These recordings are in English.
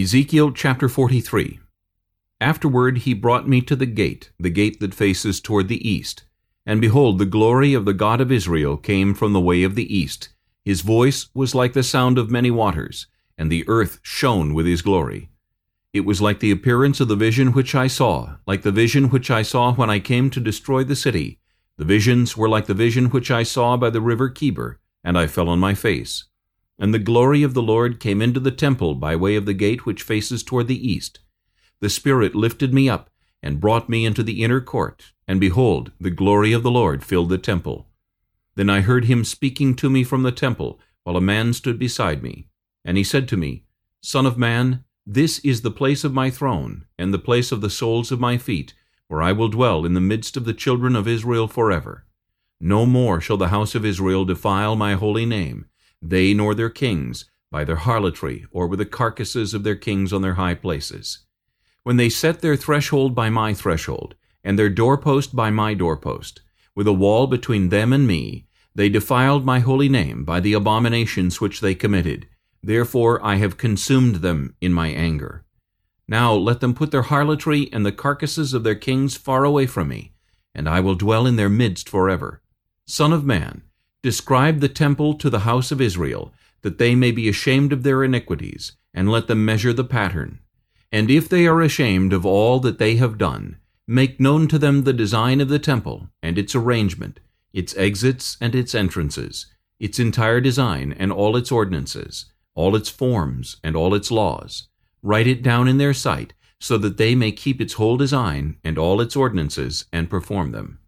Ezekiel chapter 43 Afterward he brought me to the gate, the gate that faces toward the east. And behold, the glory of the God of Israel came from the way of the east. His voice was like the sound of many waters, and the earth shone with his glory. It was like the appearance of the vision which I saw, like the vision which I saw when I came to destroy the city. The visions were like the vision which I saw by the river Chebar, and I fell on my face. And the glory of the Lord came into the temple by way of the gate which faces toward the east. The Spirit lifted me up, and brought me into the inner court, and behold, the glory of the Lord filled the temple. Then I heard him speaking to me from the temple, while a man stood beside me. And he said to me, Son of man, this is the place of my throne, and the place of the soles of my feet, where I will dwell in the midst of the children of Israel forever. No more shall the house of Israel defile my holy name, they nor their kings, by their harlotry, or with the carcasses of their kings on their high places. When they set their threshold by my threshold, and their doorpost by my doorpost, with a wall between them and me, they defiled my holy name by the abominations which they committed. Therefore I have consumed them in my anger. Now let them put their harlotry and the carcasses of their kings far away from me, and I will dwell in their midst forever. Son of man, Describe the temple to the house of Israel, that they may be ashamed of their iniquities, and let them measure the pattern. And if they are ashamed of all that they have done, make known to them the design of the temple, and its arrangement, its exits and its entrances, its entire design and all its ordinances, all its forms and all its laws. Write it down in their sight, so that they may keep its whole design and all its ordinances, and perform them.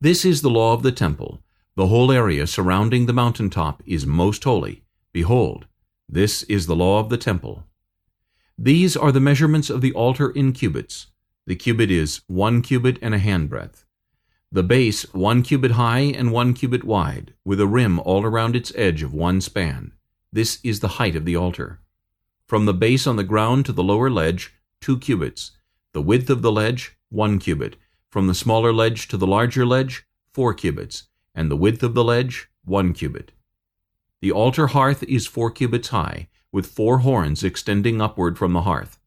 This is the law of the temple, the whole area surrounding the mountain top is most holy. Behold, this is the law of the temple. These are the measurements of the altar in cubits. The cubit is one cubit and a handbreadth. The base one cubit high and one cubit wide, with a rim all around its edge of one span. This is the height of the altar. From the base on the ground to the lower ledge, two cubits. The width of the ledge, one cubit. From the smaller ledge to the larger ledge, four cubits and the width of the ledge one cubit. The altar hearth is four cubits high, with four horns extending upward from the hearth.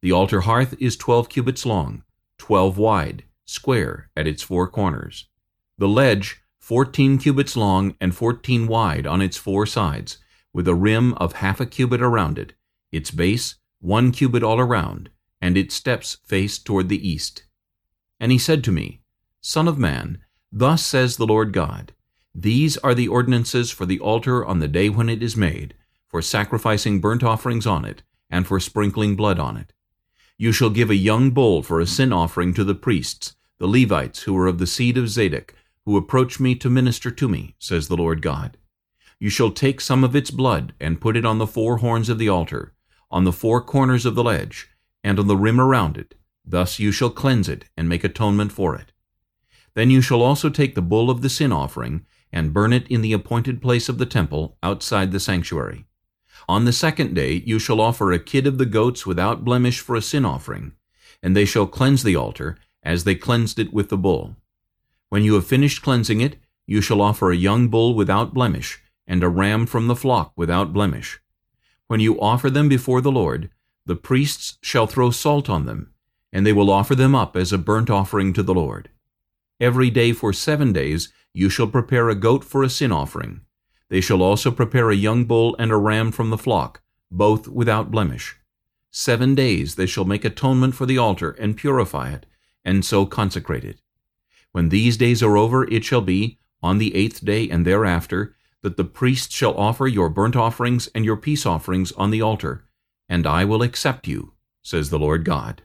The altar hearth is twelve cubits long, twelve wide, square at its four corners. The ledge fourteen cubits long and fourteen wide on its four sides, with a rim of half a cubit around it, its base one cubit all around, and its steps face toward the east. And he said to me, Son of man, Thus says the Lord God, These are the ordinances for the altar on the day when it is made, for sacrificing burnt offerings on it, and for sprinkling blood on it. You shall give a young bull for a sin offering to the priests, the Levites who are of the seed of Zadok, who approach me to minister to me, says the Lord God. You shall take some of its blood and put it on the four horns of the altar, on the four corners of the ledge, and on the rim around it. Thus you shall cleanse it and make atonement for it. Then you shall also take the bull of the sin offering, and burn it in the appointed place of the temple, outside the sanctuary. On the second day you shall offer a kid of the goats without blemish for a sin offering, and they shall cleanse the altar, as they cleansed it with the bull. When you have finished cleansing it, you shall offer a young bull without blemish, and a ram from the flock without blemish. When you offer them before the Lord, the priests shall throw salt on them, and they will offer them up as a burnt offering to the Lord. Every day for seven days you shall prepare a goat for a sin offering. They shall also prepare a young bull and a ram from the flock, both without blemish. Seven days they shall make atonement for the altar and purify it, and so consecrate it. When these days are over, it shall be, on the eighth day and thereafter, that the priest shall offer your burnt offerings and your peace offerings on the altar, and I will accept you, says the Lord God.